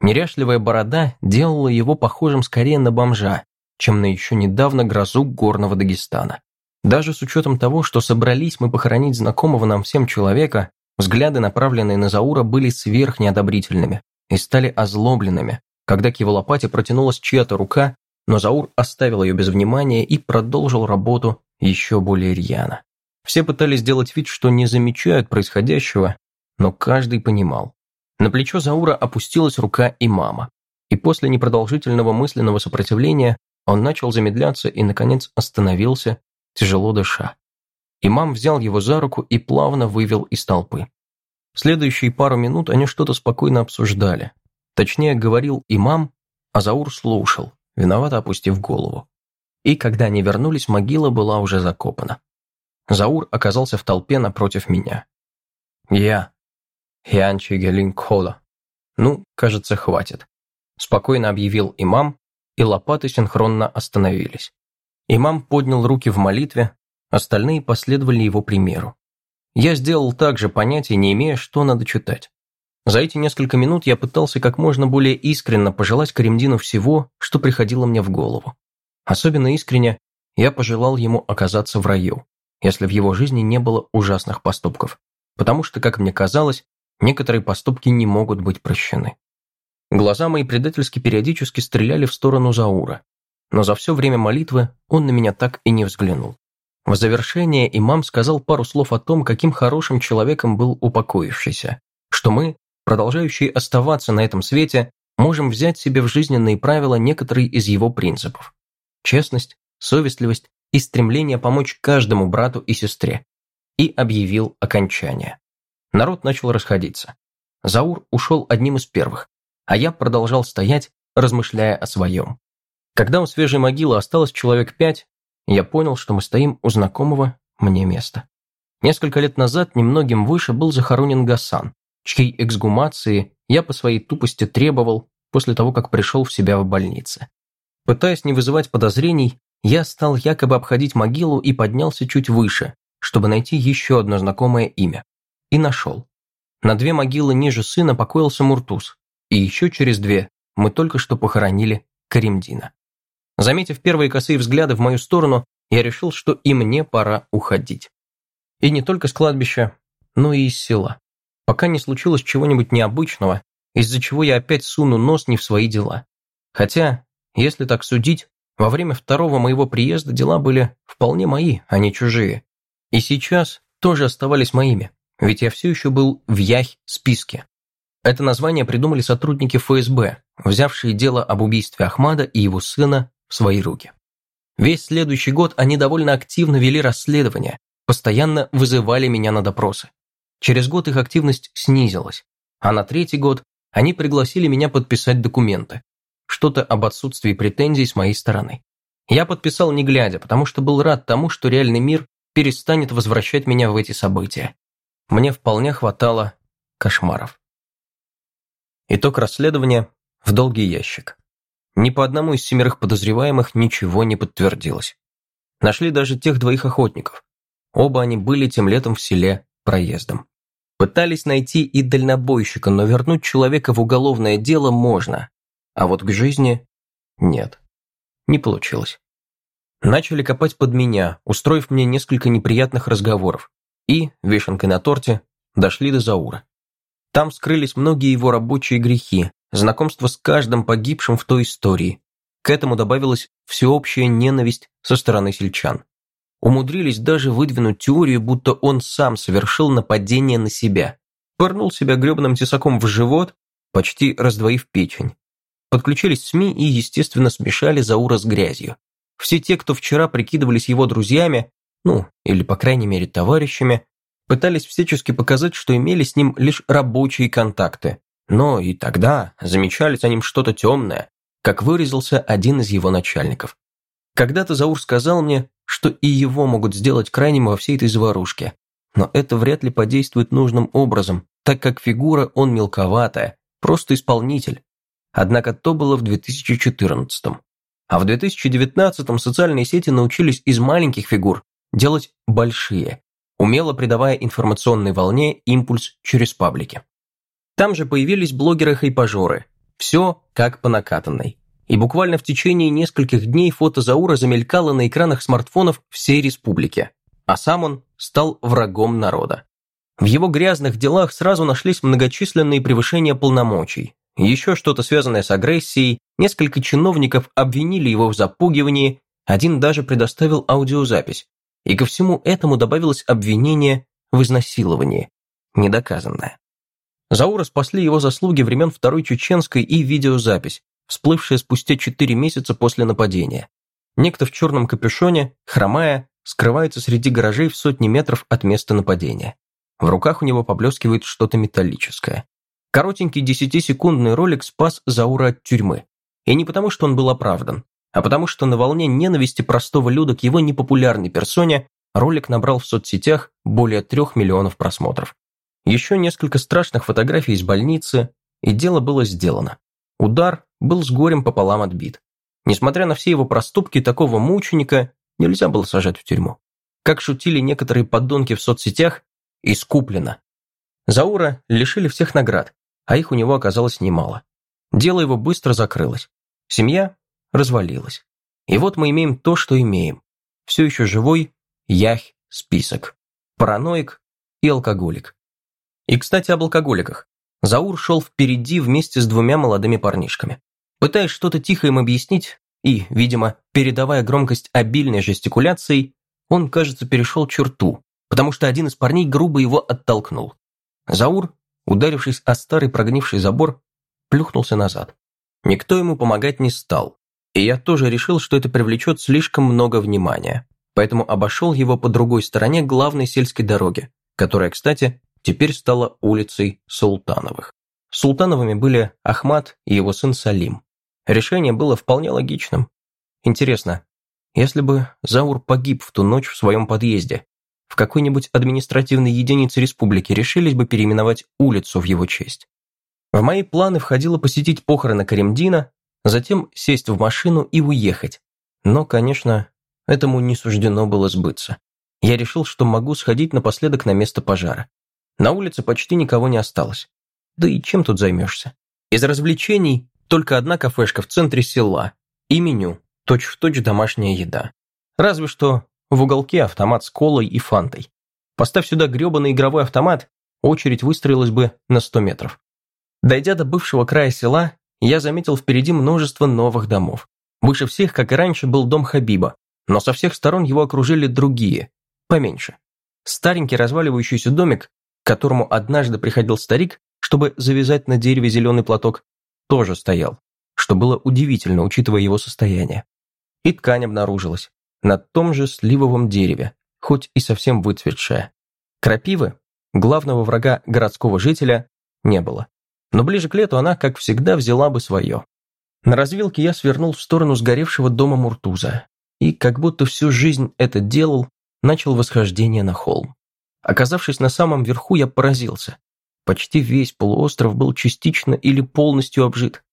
S2: Неряшливая борода делала его похожим скорее на бомжа, чем на еще недавно грозу горного Дагестана. Даже с учетом того, что собрались мы похоронить знакомого нам всем человека, взгляды, направленные на Заура, были сверхнеодобрительными и стали озлобленными, когда к его лопате протянулась чья-то рука, но Заур оставил ее без внимания и продолжил работу еще более рьяно. Все пытались сделать вид, что не замечают происходящего, но каждый понимал. На плечо Заура опустилась рука имама, и после непродолжительного мысленного сопротивления он начал замедляться и, наконец, остановился, тяжело дыша. Имам взял его за руку и плавно вывел из толпы. Следующие пару минут они что-то спокойно обсуждали. Точнее, говорил имам, а Заур слушал, виновато опустив голову. И когда они вернулись, могила была уже закопана. Заур оказался в толпе напротив меня. Я. Янчи Гелин Кола. Ну, кажется, хватит. Спокойно объявил имам, и лопаты синхронно остановились. Имам поднял руки в молитве, остальные последовали его примеру. Я сделал так же, понятия не имея, что надо читать. За эти несколько минут я пытался как можно более искренно пожелать Каримдину всего, что приходило мне в голову. Особенно искренне я пожелал ему оказаться в раю, если в его жизни не было ужасных поступков, потому что, как мне казалось, некоторые поступки не могут быть прощены. Глаза мои предательски периодически стреляли в сторону Заура, но за все время молитвы он на меня так и не взглянул. В завершение имам сказал пару слов о том, каким хорошим человеком был упокоившийся, что мы, продолжающие оставаться на этом свете, можем взять себе в жизненные правила некоторые из его принципов. Честность, совестливость и стремление помочь каждому брату и сестре. И объявил окончание. Народ начал расходиться. Заур ушел одним из первых, а я продолжал стоять, размышляя о своем. Когда у свежей могилы осталось человек пять, я понял, что мы стоим у знакомого мне места. Несколько лет назад немногим выше был захоронен Гасан, чьей эксгумации я по своей тупости требовал после того, как пришел в себя в больнице. Пытаясь не вызывать подозрений, я стал якобы обходить могилу и поднялся чуть выше, чтобы найти еще одно знакомое имя. И нашел. На две могилы ниже сына покоился Муртуз, и еще через две мы только что похоронили Каримдина. Заметив первые косые взгляды в мою сторону, я решил, что и мне пора уходить. И не только с кладбища, но и из села. Пока не случилось чего-нибудь необычного, из-за чего я опять суну нос не в свои дела. Хотя, если так судить, во время второго моего приезда дела были вполне мои, а не чужие. И сейчас тоже оставались моими, ведь я все еще был в Ях-списке. Это название придумали сотрудники ФСБ, взявшие дело об убийстве Ахмада и его сына в свои руки. Весь следующий год они довольно активно вели расследование, постоянно вызывали меня на допросы. Через год их активность снизилась, а на третий год они пригласили меня подписать документы. Что-то об отсутствии претензий с моей стороны. Я подписал не глядя, потому что был рад тому, что реальный мир перестанет возвращать меня в эти события. Мне вполне хватало кошмаров. Итог расследования в долгий ящик. Ни по одному из семерых подозреваемых ничего не подтвердилось. Нашли даже тех двоих охотников. Оба они были тем летом в селе проездом. Пытались найти и дальнобойщика, но вернуть человека в уголовное дело можно, а вот к жизни нет. Не получилось. Начали копать под меня, устроив мне несколько неприятных разговоров. И, вишенкой на торте, дошли до Заура. Там скрылись многие его рабочие грехи, знакомство с каждым погибшим в той истории. К этому добавилась всеобщая ненависть со стороны сельчан. Умудрились даже выдвинуть теорию, будто он сам совершил нападение на себя. Пырнул себя гребаным тесаком в живот, почти раздвоив печень. Подключились СМИ и, естественно, смешали Заура с грязью. Все те, кто вчера прикидывались его друзьями,
S1: ну, или по крайней мере товарищами, пытались всячески показать, что имели с ним лишь рабочие контакты. Но и тогда замечали за ним что-то темное, как выразился один из его начальников. Когда-то Заур сказал мне, что и его могут сделать крайним во всей этой заварушке. Но это вряд ли подействует нужным образом, так как фигура он мелковатая, просто исполнитель. Однако то было в 2014 -м. А в 2019 социальные сети научились из маленьких фигур делать большие, умело придавая информационной волне импульс через паблики. Там же появились блогеры-хайпажоры. Все как по накатанной. И буквально в течение нескольких дней фото Заура замелькало на экранах смартфонов всей республики. А сам он стал врагом народа. В его грязных делах сразу нашлись многочисленные превышения полномочий. Еще что-то связанное с агрессией, несколько чиновников обвинили его в запугивании, один даже предоставил аудиозапись. И ко всему этому добавилось обвинение в изнасиловании, недоказанное. Заура спасли его заслуги времен Второй Чеченской и видеозапись, всплывшая спустя четыре месяца после нападения. Некто в черном капюшоне, хромая, скрывается среди гаражей в сотни метров от места нападения. В руках у него поблескивает что-то металлическое. Коротенький десятисекундный ролик спас Заура от тюрьмы. И не потому, что он был оправдан, а потому что на волне ненависти простого люда к его непопулярной персоне ролик набрал в соцсетях более трех миллионов просмотров. Еще несколько страшных фотографий из больницы, и дело было сделано. Удар был с горем пополам отбит. Несмотря на все его проступки, такого мученика нельзя было сажать в тюрьму. Как шутили некоторые подонки в соцсетях, искуплено. Заура лишили всех наград, а их у него оказалось немало. Дело его быстро закрылось. Семья развалилась. И вот мы имеем то, что имеем. Все еще живой ях список. Параноик и алкоголик. И, кстати, об алкоголиках. Заур шел впереди вместе с двумя молодыми парнишками. Пытаясь что-то тихо им объяснить, и, видимо, передавая громкость обильной жестикуляцией, он, кажется, перешел черту, потому что один из парней грубо его оттолкнул. Заур, ударившись о старый прогнивший забор, плюхнулся назад. Никто ему помогать не стал, и я тоже решил, что это привлечет слишком много внимания, поэтому обошел его по другой стороне главной сельской дороги, которая, кстати, теперь стала улицей Султановых. Султановыми были Ахмат и его сын Салим. Решение было вполне логичным. Интересно, если бы Заур погиб в ту ночь в своем подъезде, в какой-нибудь административной единице республики решились бы переименовать улицу в его честь? В мои планы входило посетить похороны Каримдина, затем сесть в машину и уехать. Но, конечно, этому не суждено было сбыться. Я решил, что могу сходить напоследок на место пожара. На улице почти никого не осталось. Да и чем тут займешься? Из развлечений только одна кафешка в центре села. И меню. Точь-в-точь точь домашняя еда. Разве что в уголке автомат с колой и фантой. Поставь сюда гребаный игровой автомат, очередь выстроилась бы на 100 метров. Дойдя до бывшего края села, я заметил впереди множество новых домов. Выше всех, как и раньше, был дом Хабиба, но со всех сторон его окружили другие, поменьше. Старенький разваливающийся домик, к которому однажды приходил старик, чтобы завязать на дереве зеленый платок, тоже стоял, что было удивительно, учитывая его состояние. И ткань обнаружилась на том же сливовом дереве, хоть и совсем выцветшая. Крапивы, главного врага городского жителя, не было. Но ближе к лету она, как всегда, взяла бы свое. На развилке я свернул в сторону сгоревшего дома Муртуза и, как будто всю жизнь это делал, начал восхождение на холм. Оказавшись на самом верху, я поразился. Почти весь полуостров был частично или полностью обжит.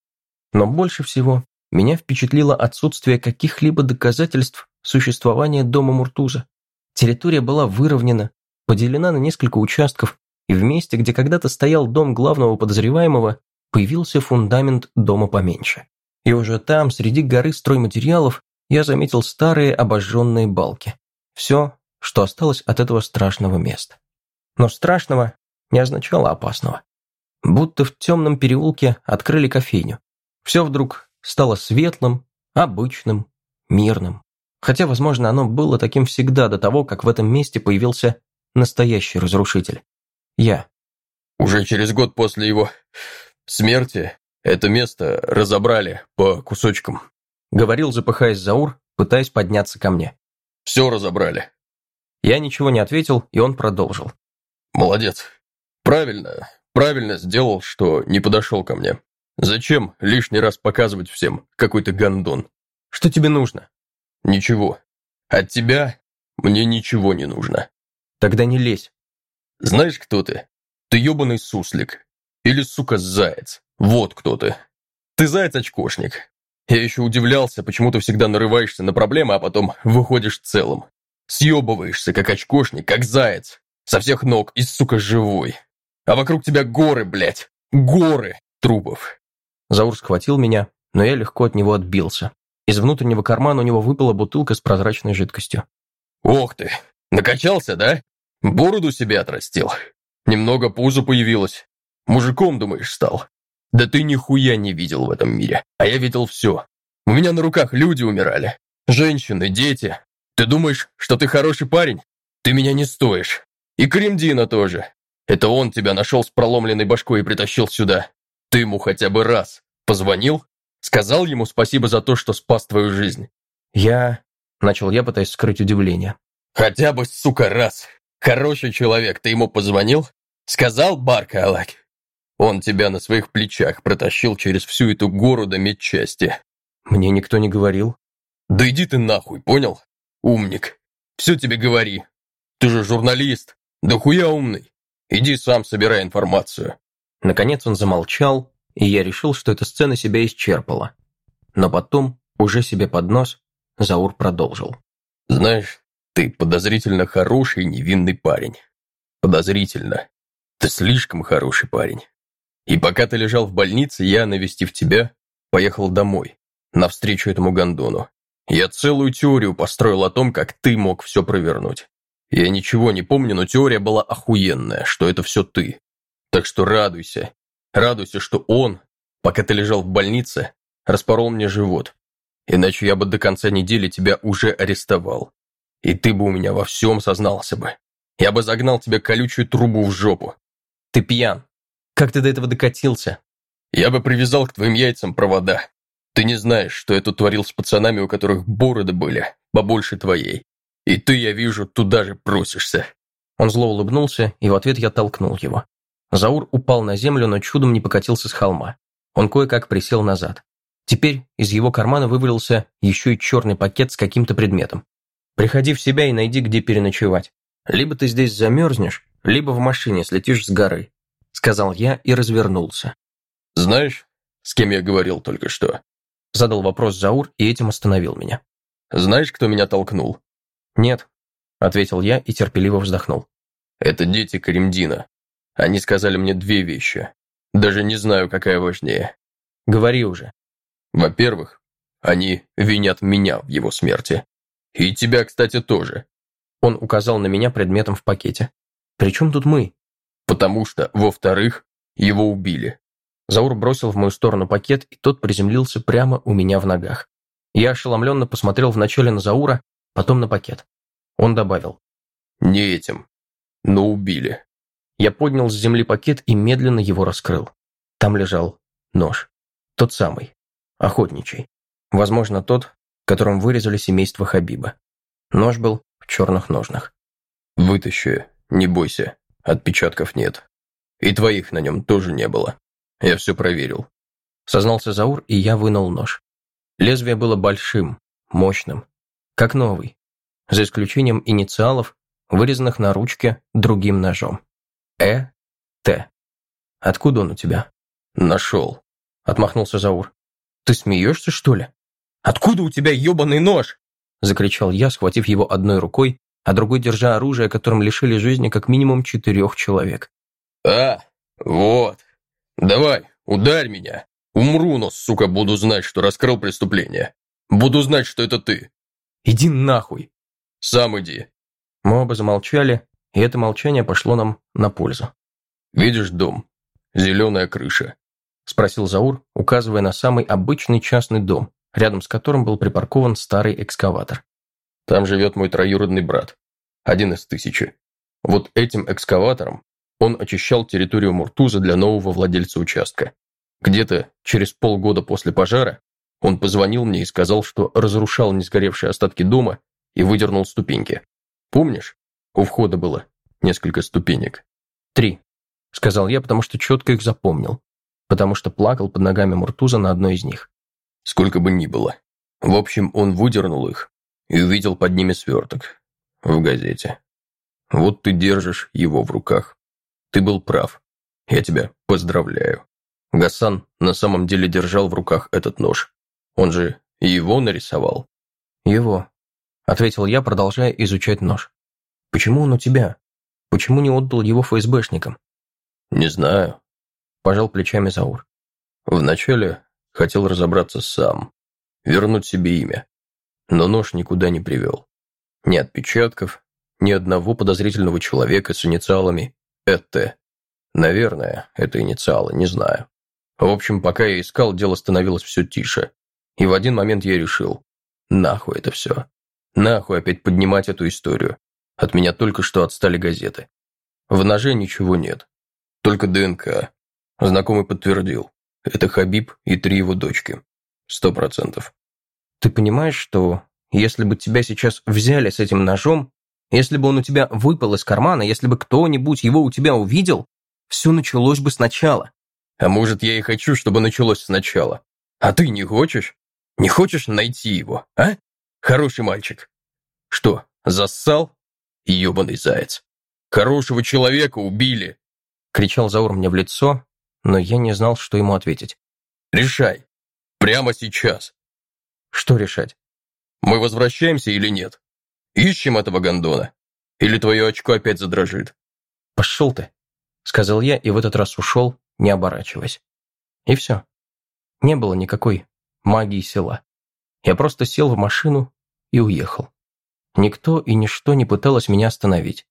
S1: Но больше всего меня впечатлило отсутствие каких-либо доказательств существования дома Муртуза. Территория была выровнена, поделена на несколько участков, и в месте, где когда-то стоял дом главного подозреваемого, появился фундамент дома поменьше. И уже там, среди горы стройматериалов, я заметил старые обожженные балки. Все, что осталось от этого страшного места. Но страшного не означало опасного. Будто в темном переулке открыли кофейню. Все вдруг стало светлым, обычным, мирным. Хотя, возможно, оно было таким всегда до того, как в этом месте появился настоящий разрушитель. Я.
S3: Уже через год после его смерти это место разобрали по кусочкам.
S1: Говорил, запыхаясь Заур, пытаясь подняться ко мне.
S3: Все разобрали.
S1: Я ничего не ответил, и он продолжил.
S3: «Молодец. Правильно, правильно сделал, что не подошел ко мне. Зачем лишний раз показывать всем какой-то гондон?
S1: Что тебе нужно?»
S3: «Ничего. От тебя мне ничего не нужно».
S1: «Тогда не лезь».
S3: «Знаешь, кто ты? Ты ебаный суслик. Или, сука, заяц. Вот кто ты. Ты заяц-очкошник. Я еще удивлялся, почему ты всегда нарываешься на проблемы, а потом выходишь целым. Съебываешься, как очкошник, как заяц. Со всех ног и, сука, живой. А вокруг тебя горы, блядь. Горы трупов.
S1: Заур схватил меня, но я легко от него отбился. Из внутреннего кармана у него выпала бутылка с прозрачной жидкостью.
S3: «Ох ты! Накачался, да? Бороду себе отрастил. Немного пузо появилось. Мужиком, думаешь, стал? Да ты нихуя не видел в этом мире. А я видел все. У меня на руках люди умирали. Женщины, дети. Ты думаешь, что ты хороший парень? Ты меня не стоишь. И Кремдина тоже. Это он тебя нашел с проломленной башкой и притащил сюда. Ты ему хотя бы раз позвонил? Сказал ему спасибо за то, что спас твою жизнь?
S1: Я... Начал я, пытаясь скрыть удивление.
S3: Хотя бы, сука, раз. Хороший человек, ты ему позвонил? Сказал Барка Алак? Он тебя на своих плечах протащил через всю эту гору до медчасти.
S1: Мне никто не говорил.
S3: Да иди ты нахуй, понял? Умник. Все тебе говори. Ты же журналист. Да хуя умный. Иди сам собирай информацию.
S1: Наконец он замолчал, и я решил, что эта сцена себя исчерпала. Но потом, уже себе под нос, Заур продолжил.
S3: Знаешь, ты подозрительно хороший невинный парень. Подозрительно. Ты слишком хороший парень. И пока ты лежал в больнице, я, навестив тебя, поехал домой, навстречу этому гондону. Я целую теорию построил о том, как ты мог все провернуть. Я ничего не помню, но теория была охуенная, что это все ты. Так что радуйся. Радуйся, что он, пока ты лежал в больнице, распорол мне живот. Иначе я бы до конца недели тебя уже арестовал. И ты бы у меня во всем сознался бы. Я бы загнал тебе колючую трубу в жопу.
S1: Ты пьян. Как ты до этого докатился?
S3: Я бы привязал к твоим яйцам провода. Ты не знаешь, что я тут творил с пацанами, у которых бороды были, побольше твоей. И ты, я вижу, туда же просишься».
S1: Он зло улыбнулся, и в ответ я толкнул его. Заур упал на землю, но чудом не покатился с холма. Он кое-как присел назад. Теперь из его кармана вывалился еще и черный пакет с каким-то предметом. «Приходи в себя и найди, где переночевать. Либо ты здесь замерзнешь, либо в машине слетишь с горы сказал я и развернулся.
S3: «Знаешь, с кем я говорил только что?»
S1: Задал вопрос Заур и этим остановил меня.
S3: «Знаешь, кто меня толкнул?»
S1: «Нет», — ответил я и терпеливо вздохнул.
S3: «Это дети Каримдина. Они сказали мне две вещи. Даже не знаю, какая важнее».
S1: «Говори уже».
S3: «Во-первых, они винят меня в его смерти. И тебя, кстати, тоже».
S1: Он указал на меня предметом в пакете. «При чем тут мы?»
S3: Потому что, во-вторых, его убили.
S1: Заур бросил в мою сторону пакет, и тот приземлился прямо у меня в ногах. Я ошеломленно посмотрел вначале на Заура, потом на пакет. Он добавил.
S3: «Не этим, но убили».
S1: Я поднял с земли пакет и медленно его раскрыл. Там лежал нож. Тот самый. Охотничий. Возможно, тот, которым вырезали семейство Хабиба. Нож был в черных ножнах.
S3: «Вытащи, не бойся», Отпечатков нет. И твоих на нем тоже не было. Я все проверил.
S1: Сознался Заур, и я вынул нож. Лезвие было большим, мощным, как новый, за исключением инициалов, вырезанных на ручке другим ножом. Э. Т. Откуда он у тебя?
S3: Нашел.
S1: Отмахнулся Заур. Ты смеешься, что ли? Откуда у тебя ебаный нож? Закричал я, схватив его одной рукой а другой держа оружие, которым лишили жизни как минимум четырех человек.
S3: «А, вот. Давай, ударь меня. Умру, но, сука, буду знать, что раскрыл преступление. Буду знать, что это ты».
S1: «Иди нахуй».
S3: «Сам иди».
S1: Мы оба замолчали, и это молчание пошло нам на пользу.
S3: «Видишь дом? Зеленая крыша?»
S1: Спросил Заур, указывая на самый обычный частный дом, рядом с которым был припаркован старый экскаватор.
S3: Там живет мой троюродный брат, один из тысячи. Вот этим экскаватором он очищал территорию Муртуза для нового владельца участка. Где-то через полгода после пожара он позвонил мне и сказал, что разрушал несгоревшие остатки дома и выдернул ступеньки. Помнишь? У входа было несколько ступенек.
S2: «Три», — сказал я, потому что четко их запомнил, потому что плакал под ногами Муртуза на одной из них.
S3: Сколько бы ни было. В общем, он выдернул их и увидел под ними сверток. В газете. Вот ты держишь его в руках. Ты был прав. Я тебя поздравляю. Гасан на самом деле держал в руках этот нож. Он же его нарисовал.
S2: Его, ответил я, продолжая изучать нож. Почему он у тебя? Почему не отдал его ФСБшникам?
S3: Не знаю, пожал плечами Заур. Вначале хотел разобраться сам, вернуть себе имя. Но нож никуда не привел. Ни отпечатков, ни одного подозрительного человека с инициалами «ЭТ». Наверное, это инициалы, не знаю. В общем, пока я искал, дело становилось все тише. И в один момент я решил, нахуй это все. Нахуй опять поднимать эту историю. От меня только что отстали газеты. В ноже ничего нет. Только ДНК. Знакомый подтвердил. Это Хабиб и три его дочки. Сто процентов.
S2: Ты понимаешь, что если бы тебя сейчас взяли с этим ножом, если бы он у тебя выпал из кармана, если бы кто-нибудь его у тебя увидел, все началось бы сначала.
S3: А может, я и хочу, чтобы началось сначала. А ты не хочешь? Не хочешь найти его, а? Хороший мальчик. Что, зассал? Ёбаный заяц. Хорошего человека убили.
S2: Кричал Заур мне в лицо, но я не знал, что ему ответить.
S3: Решай. Прямо сейчас.
S2: Что решать?
S3: Мы возвращаемся или нет? Ищем этого гондона? Или твое очко опять задрожит?
S2: Пошел ты, сказал я и в этот раз ушел, не оборачиваясь. И все. Не было никакой магии села. Я просто сел в машину и уехал. Никто и ничто не пыталось меня остановить.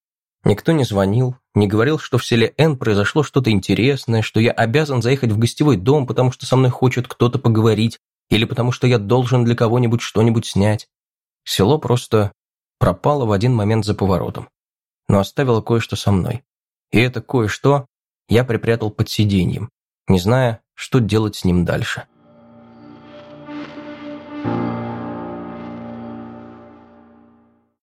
S2: Никто не звонил, не говорил, что в селе Н произошло что-то интересное, что я обязан заехать в гостевой дом, потому что со мной хочет кто-то поговорить, или потому что я должен для кого-нибудь что-нибудь снять. Село просто пропало в один момент за поворотом, но оставило кое-что со мной. И это кое-что я припрятал под сиденьем, не зная, что делать с ним дальше.